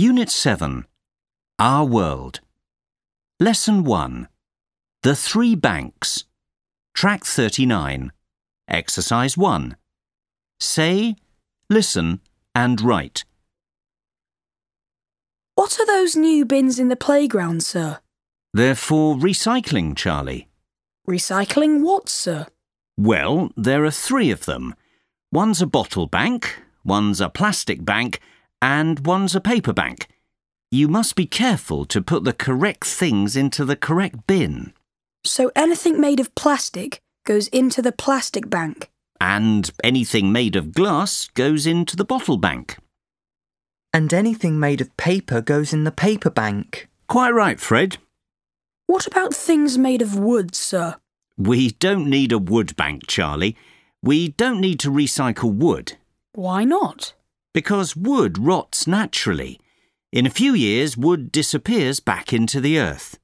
Unit 7 Our World. Lesson 1 The Three Banks. Track 39. Exercise 1. Say, listen, and write. What are those new bins in the playground, sir? They're for recycling, Charlie. Recycling what, sir? Well, there are three of them. One's a bottle bank, one's a plastic bank, and one's a paper bank. You must be careful to put the correct things into the correct bin. So anything made of plastic goes into the plastic bank. And anything made of glass goes into the bottle bank. And anything made of paper goes in the paper bank. Quite right, Fred. What about things made of wood, sir? We don't need a wood bank, Charlie. We don't need to recycle wood Why not? Because wood rots naturally. In a few years, wood disappears back into the earth.